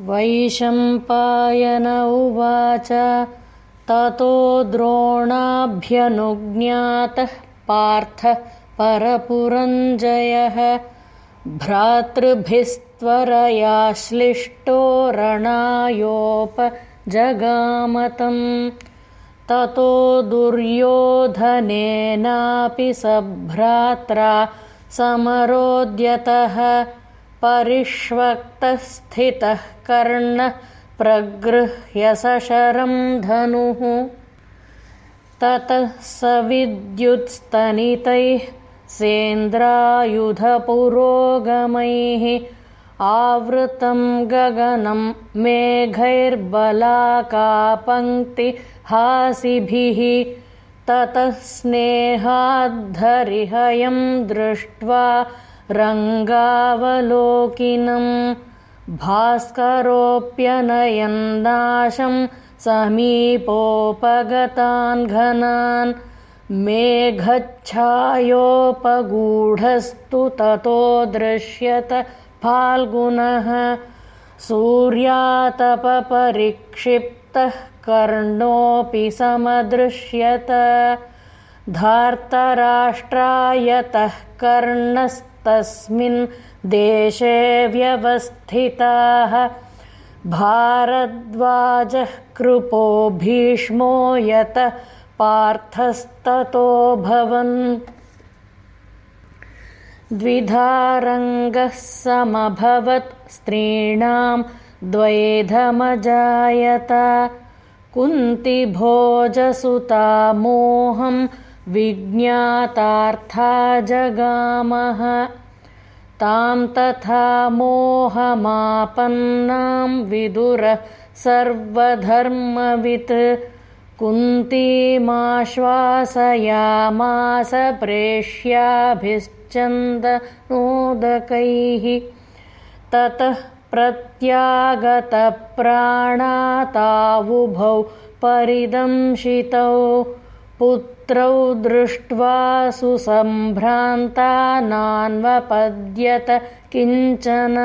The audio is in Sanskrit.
वैशम्पायन उवाच ततो द्रोणाभ्यनुज्ञातः पार्थ परपुरञ्जयः। भ्रातृभिस्त्वरयाश्लिष्टो रणायोपजगामतम्। ततो दुर्योधनेनापि सभ्रात्रा समरोद्यतः परिष्वक्तस्थितः कर्णः प्रगृह्य सशरं धनुः। ततः स विद्युत्स्तनितैः सेन्द्रायुधपुरोगमैः आवृतं गगनं मेघैर्बलाकापङ्क्तिहासिभिः ततः स्नेहाद्धरिहयं दृष्ट्वा रङ्गावलोकिनं भास्करोऽप्यनयन्नाशं समीपोपगतान् घनान् मेघच्छायोपगूढस्तु ततो दृश्यत फाल्गुनः सूर्यातपपरिक्षिप्तः कर्णोऽपि समदृश्यत धार्तराष्ट्रायतः कर्णस्तस्मिन् देशे व्यवस्थिताः। भारद्वाजः कृपो भीष्मो यत पार्थस्ततोऽभवन् द्विधारङ्गः समभवत् स्त्रीणां द्वैधमजायत। कुन्तिभोजसुता मोहं विज्ञातार्था जगामः। तां तथा मोहमापन्नां विदुरः सर्वधर्मवित्। कुन्तीमाश्वासयामास प्रेष्याभिश्चन्दनोदकैः। ततः प्रत्यागतप्राणातावुभौ परिदंशितौ पुत्रौ दृष्ट्वा सुसम्भ्रान्ता नान्वपद्यत किञ्चन